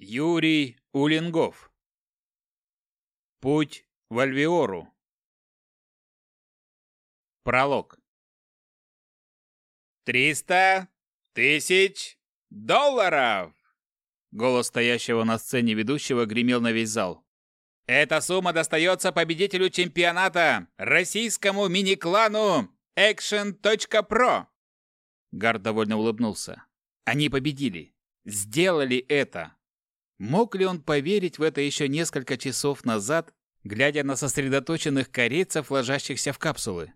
Юрий Улингов. Путь в Альвиору. Пролог. «Триста тысяч долларов!» Голос стоящего на сцене ведущего гремел на весь зал. «Эта сумма достается победителю чемпионата, российскому мини-клану Action.pro!» Гард довольно улыбнулся. «Они победили. Сделали это!» Мог ли он поверить в это еще несколько часов назад, глядя на сосредоточенных корейцев, ложащихся в капсулы?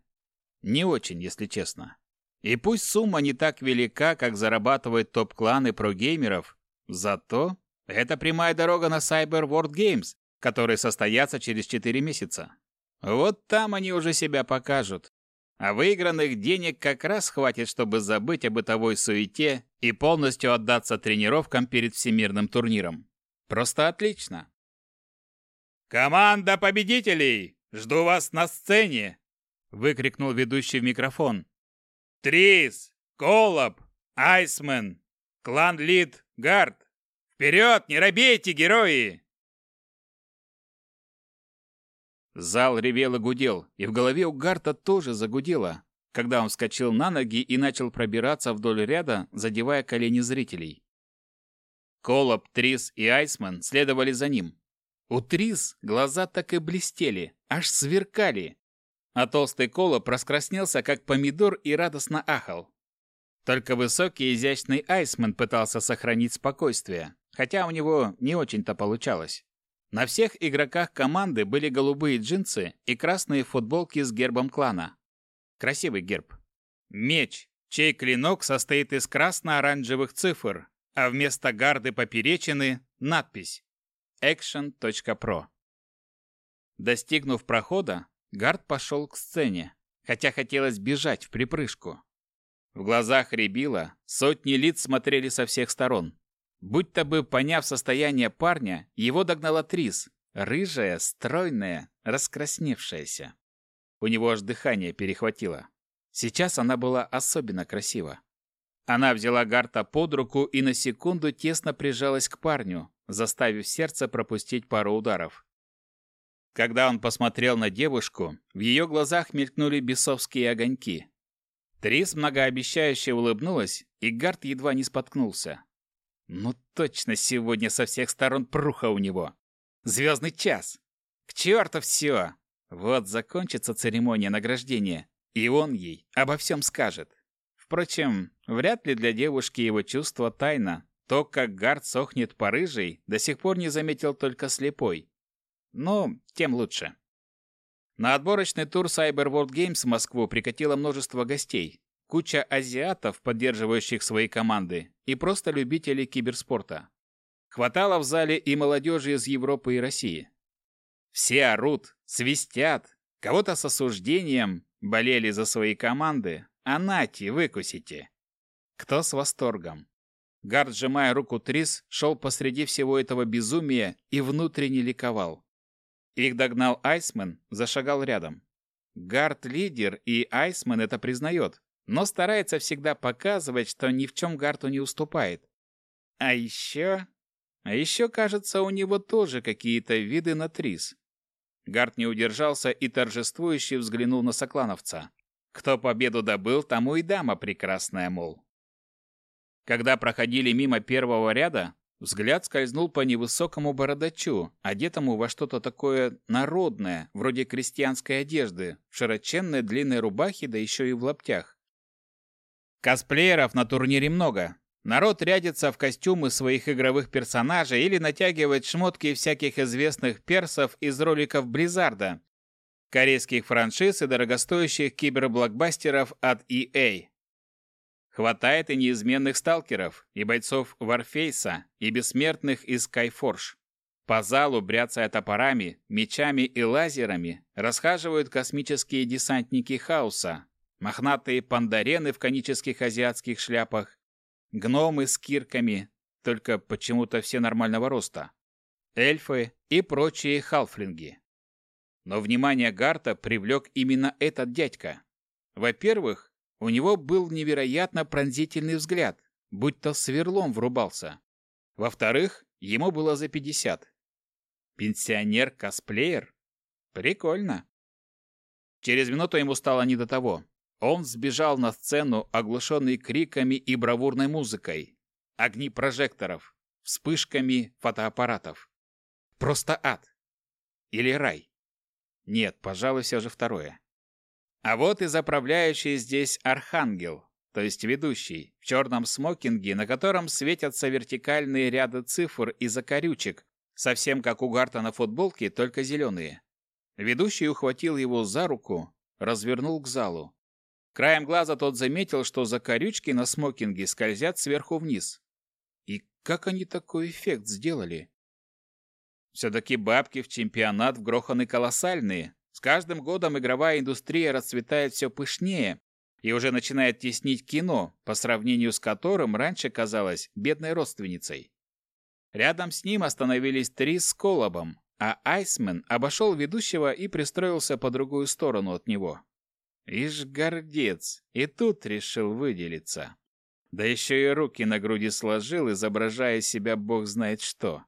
Не очень, если честно. И пусть сумма не так велика, как зарабатывают топ-кланы прогеймеров, зато это прямая дорога на Cyber World Games, которые состоятся через 4 месяца. Вот там они уже себя покажут. А выигранных денег как раз хватит, чтобы забыть о бытовой суете и полностью отдаться тренировкам перед всемирным турниром. Просто отлично. «Команда победителей! Жду вас на сцене!» выкрикнул ведущий в микрофон. «Трис! Колоб! Айсмен! Клан Лид! Гард! Вперед! Не робейте, герои!» Зал ревел и гудел, и в голове у Гарта тоже загудело, когда он вскочил на ноги и начал пробираться вдоль ряда, задевая колени зрителей. Колоб, Трис и Айсман следовали за ним. У Трис глаза так и блестели, аж сверкали. А толстый Колоб раскраснелся, как помидор, и радостно ахал. Только высокий изящный Айсман пытался сохранить спокойствие, хотя у него не очень-то получалось. На всех игроках команды были голубые джинсы и красные футболки с гербом клана. Красивый герб. Меч, чей клинок состоит из красно-оранжевых цифр, а вместо гарды поперечины надпись action.pro. Достигнув прохода, Гард пошел к сцене, хотя хотелось бежать в припрыжку. В глазах рябило, сотни лиц смотрели со всех сторон. Будь-то бы, поняв состояние парня, его догнала Трис, рыжая, стройная, раскрасневшаяся. У него аж дыхание перехватило. Сейчас она была особенно красива. Она взяла Гарта под руку и на секунду тесно прижалась к парню, заставив сердце пропустить пару ударов. Когда он посмотрел на девушку, в ее глазах мелькнули бесовские огоньки. Трис многообещающе улыбнулась, и Гарт едва не споткнулся. Ну точно сегодня со всех сторон пруха у него. Звездный час. К черту все. Вот закончится церемония награждения, и он ей обо всем скажет. Впрочем, вряд ли для девушки его чувство тайна. То, как Гард сохнет по рыжей, до сих пор не заметил только слепой. Но тем лучше. На отборочный тур Cyber World Games в Москву прикатило множество гостей. Куча азиатов, поддерживающих свои команды, и просто любителей киберспорта. Хватало в зале и молодежи из Европы и России. Все орут, свистят, кого-то с осуждением, болели за свои команды, а нати, выкусите. Кто с восторгом. Гард, сжимая руку Трис, шел посреди всего этого безумия и внутренне ликовал. Их догнал Айсмен, зашагал рядом. Гард лидер, и Айсмен это признает, но старается всегда показывать, что ни в чем Гарту не уступает. А еще... А еще, кажется, у него тоже какие-то виды на Трис. Гард не удержался и торжествующе взглянул на соклановца. Кто победу добыл, тому и дама прекрасная, мол. Когда проходили мимо первого ряда, взгляд скользнул по невысокому бородачу, одетому во что-то такое народное, вроде крестьянской одежды, в широченной длинной рубахе, да еще и в лаптях. Косплееров на турнире много. Народ рядится в костюмы своих игровых персонажей или натягивает шмотки всяких известных персов из роликов Близзарда, корейских франшиз и дорогостоящих киберблокбастеров от EA. Хватает и неизменных сталкеров, и бойцов Варфейса, и бессмертных из Skyforge. По залу, бряцая топорами, мечами и лазерами, расхаживают космические десантники хаоса, мохнатые пандарены в конических азиатских шляпах, гномы с кирками, только почему-то все нормального роста, эльфы и прочие халфлинги. Но внимание Гарта привлек именно этот дядька. Во-первых, у него был невероятно пронзительный взгляд, будь то сверлом врубался. Во-вторых, Ему было за 50. Пенсионер-косплеер? Прикольно. Через минуту ему стало не до того. Он сбежал на сцену, оглушенный криками и бравурной музыкой. Огни прожекторов, вспышками фотоаппаратов. Просто ад. Или рай. Нет, пожалуй, все же второе. А вот и заправляющий здесь архангел, то есть ведущий, в черном смокинге, на котором светятся вертикальные ряды цифр и закорючек, совсем как у Гарта на футболке, только зеленые. Ведущий ухватил его за руку, развернул к залу. Краем глаза тот заметил, что закорючки на смокинге скользят сверху вниз. И как они такой эффект сделали? Все-таки бабки в чемпионат вгроханы колоссальные. С каждым годом игровая индустрия расцветает все пышнее и уже начинает теснить кино, по сравнению с которым раньше казалось бедной родственницей. Рядом с ним остановились три с колобом, а Айсмен обошел ведущего и пристроился по другую сторону от него. Ишь, гордец, и тут решил выделиться. Да еще и руки на груди сложил, изображая себя бог знает что.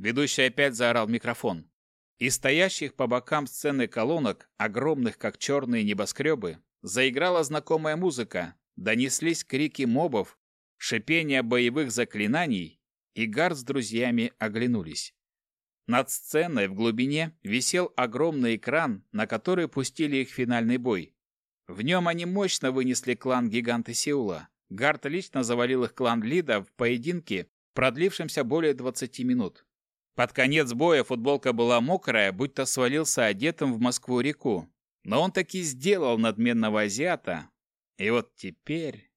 Ведущий опять заорал микрофон. Из стоящих по бокам сцены колонок, огромных как черные небоскребы, заиграла знакомая музыка, донеслись крики мобов, шипение боевых заклинаний, и Гар с друзьями оглянулись. Над сценой в глубине висел огромный экран, на который пустили их финальный бой. В нем они мощно вынесли клан Гиганты Сеула. Гарт лично завалил их клан Лида в поединке, продлившемся более 20 минут. Под конец боя футболка была мокрая, будто свалился одетым в Москву-реку. Но он таки сделал надменного азиата. И вот теперь...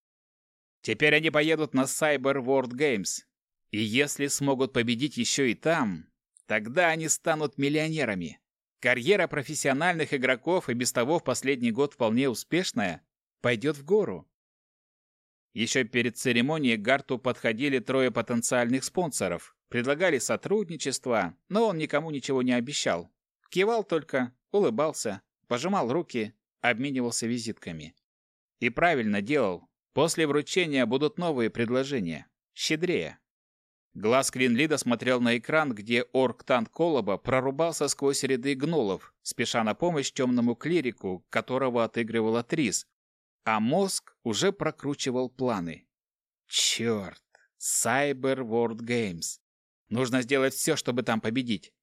Теперь они поедут на Cyber World Games. И если смогут победить еще и там, тогда они станут миллионерами. Карьера профессиональных игроков и без того в последний год вполне успешная пойдет в гору. Еще перед церемонией к Гарту подходили трое потенциальных спонсоров, предлагали сотрудничество, но он никому ничего не обещал. Кивал только, улыбался, пожимал руки, обменивался визитками. И правильно делал. После вручения будут новые предложения. Щедрее. Глаз Клинлида смотрел на экран, где орк-танк Колоба прорубался сквозь ряды гнолов, спеша на помощь темному клирику, которого отыгрывала Трис, а мозг уже прокручивал планы. Черт! Cyber World Games. Нужно сделать все, чтобы там победить.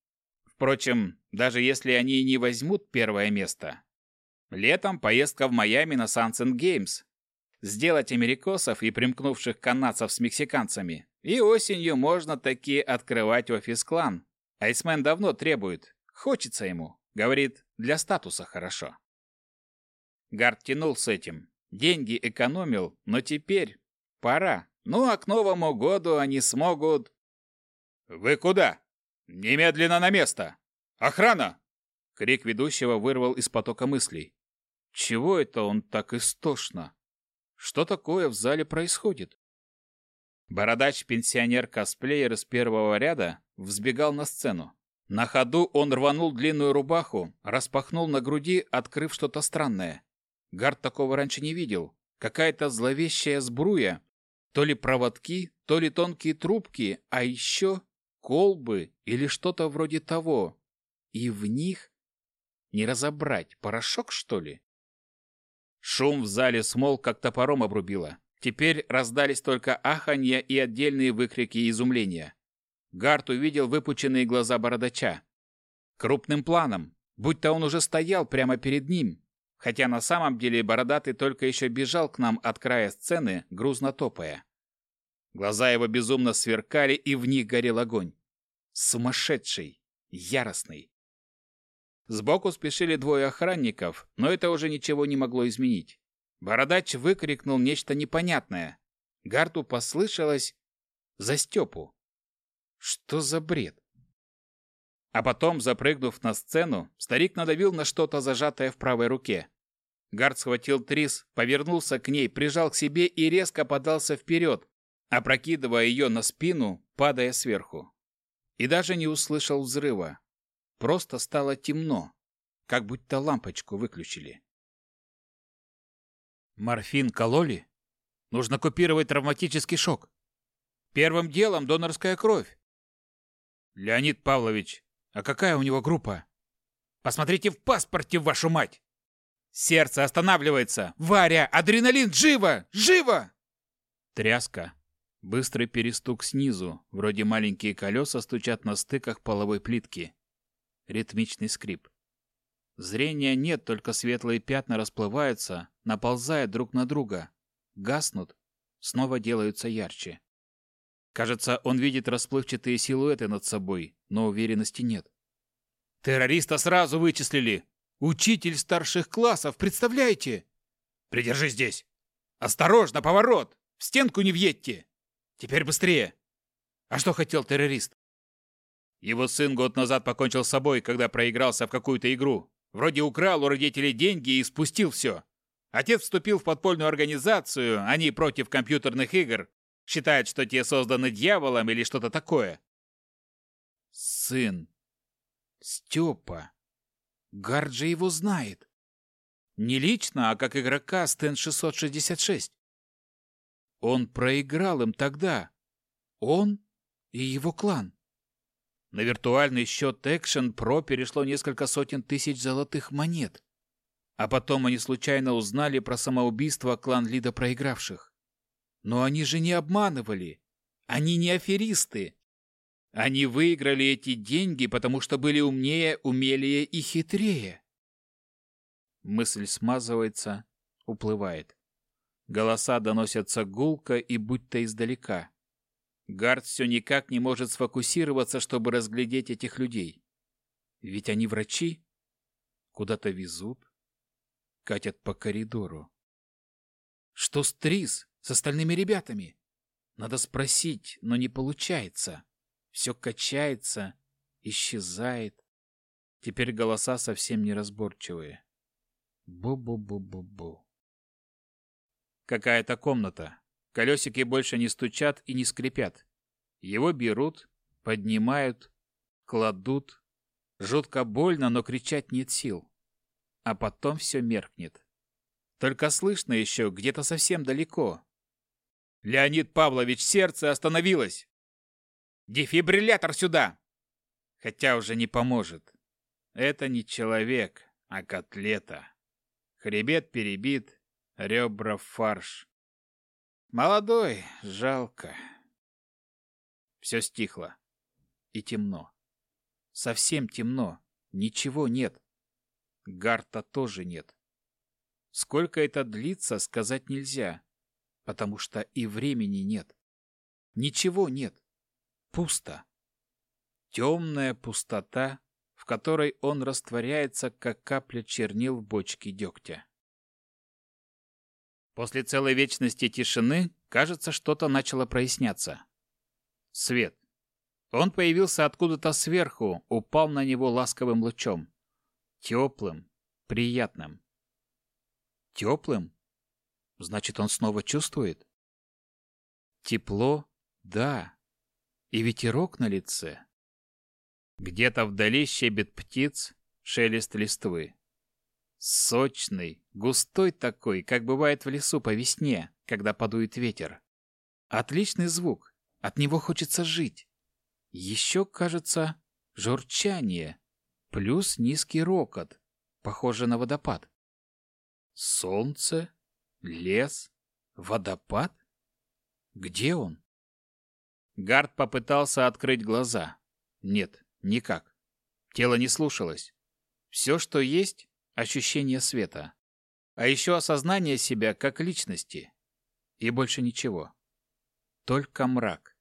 Впрочем, даже если они не возьмут первое место. Летом поездка в Майами на Sunset Games. Сделать америкосов и примкнувших канадцев с мексиканцами. И осенью можно таки открывать офис-клан. Айсмен давно требует. Хочется ему. Говорит, для статуса хорошо. Гард тянул с этим. Деньги экономил, но теперь пора. Ну а к Новому году они смогут... «Вы куда? Немедленно на место! Охрана!» Крик ведущего вырвал из потока мыслей. Чего это он так истошно? Что такое в зале происходит? Бородач-пенсионер-косплеер из первого ряда взбегал на сцену. На ходу он рванул длинную рубаху, распахнул на груди, открыв что-то странное. Гард такого раньше не видел. Какая-то зловещая сбруя. То ли проводки, то ли тонкие трубки, а еще колбы или что-то вроде того. И в них не разобрать, порошок, что ли? Шум в зале смол, как топором обрубило. Теперь раздались только аханья и отдельные выкрики изумления. Гарт увидел выпученные глаза бородача. Крупным планом, будто он уже стоял прямо перед ним, хотя на самом деле бородатый только еще бежал к нам от края сцены, грузно топая. Глаза его безумно сверкали, и в них горел огонь. Сумасшедший, яростный. Сбоку спешили двое охранников, но это уже ничего не могло изменить. Бородач выкрикнул нечто непонятное. Гарту послышалось «За Степу!» Что за бред? А потом, запрыгнув на сцену, старик надавил на что-то зажатое в правой руке. Гард схватил Трис, повернулся к ней, прижал к себе и резко подался вперед, опрокидывая ее на спину, падая сверху. И даже не услышал взрыва. Просто стало темно, как будто лампочку выключили. Морфин кололи? Нужно купировать травматический шок. Первым делом донорская кровь. Леонид Павлович, а какая у него группа? Посмотрите в паспорте, вашу мать! Сердце останавливается! Варя, адреналин, живо! Живо! Тряска. Быстрый перестук снизу, вроде маленькие колеса стучат на стыках половой плитки. Ритмичный скрип. Зрения нет, только светлые пятна расплываются, наползая друг на друга, гаснут, снова делаются ярче. Кажется, он видит расплывчатые силуэты над собой, но уверенности нет. Террориста сразу вычислили. Учитель старших классов, представляете? Придержи здесь. Осторожно, поворот. В стенку не въедьте. Теперь быстрее. А что хотел террорист? Его сын год назад покончил с собой, когда проигрался в какую-то игру. Вроде украл у родителей деньги и спустил все. Отец вступил в подпольную организацию, они против компьютерных игр, Считает, что те созданы дьяволом или что-то такое. Сын. Степа. Гарджи его знает. Не лично, а как игрока Стэн 666. Он проиграл им тогда. Он и его клан. На виртуальный счет Action Pro перешло несколько сотен тысяч золотых монет. А потом они случайно узнали про самоубийство клан Лида проигравших. Но они же не обманывали. Они не аферисты. Они выиграли эти деньги, потому что были умнее, умелее и хитрее. Мысль смазывается, уплывает. Голоса доносятся гулко и будто издалека. Гард все никак не может сфокусироваться, чтобы разглядеть этих людей. Ведь они врачи. Куда-то везут. Катят по коридору. Что с Трис? С остальными ребятами? Надо спросить, но не получается. Все качается, исчезает. Теперь голоса совсем неразборчивые. Бу-бу-бу-бу-бу. Какая-то комната. Колесики больше не стучат и не скрипят. Его берут, поднимают, кладут. Жутко больно, но кричать нет сил. А потом все меркнет. Только слышно еще где-то совсем далеко, Леонид Павлович, сердце остановилось. Дефибриллятор сюда. Хотя уже не поможет. Это не человек, а котлета. Хребет перебит, ребра фарш. Молодой, жалко. Все стихло. И темно. Совсем темно. Ничего нет. Гарта тоже нет. Сколько это длится, сказать нельзя потому что и времени нет. Ничего нет. Пусто. Темная пустота, в которой он растворяется, как капля чернил в бочке дегтя. После целой вечности тишины, кажется, что-то начало проясняться. Свет. Он появился откуда-то сверху, упал на него ласковым лучом. Теплым, приятным. Теплым? Значит, он снова чувствует? Тепло? Да. И ветерок на лице. Где-то вдали щебет птиц, шелест листвы. Сочный, густой такой, как бывает в лесу по весне, когда подует ветер. Отличный звук, от него хочется жить. Еще, кажется, журчание, плюс низкий рокот, похоже на водопад. Солнце, Лес? Водопад? Где он? Гард попытался открыть глаза. Нет, никак. Тело не слушалось. Все, что есть — ощущение света. А еще осознание себя как личности. И больше ничего. Только мрак.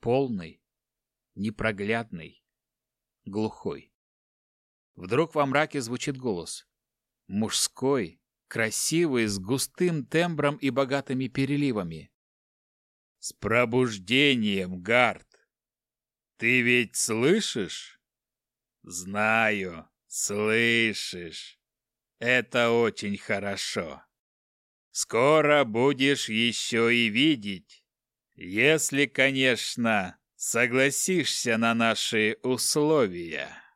Полный, непроглядный, глухой. Вдруг во мраке звучит голос. Мужской, красивый, с густым тембром и богатыми переливами. «С пробуждением, Гард! Ты ведь слышишь?» «Знаю, слышишь. Это очень хорошо. Скоро будешь еще и видеть, если, конечно, согласишься на наши условия».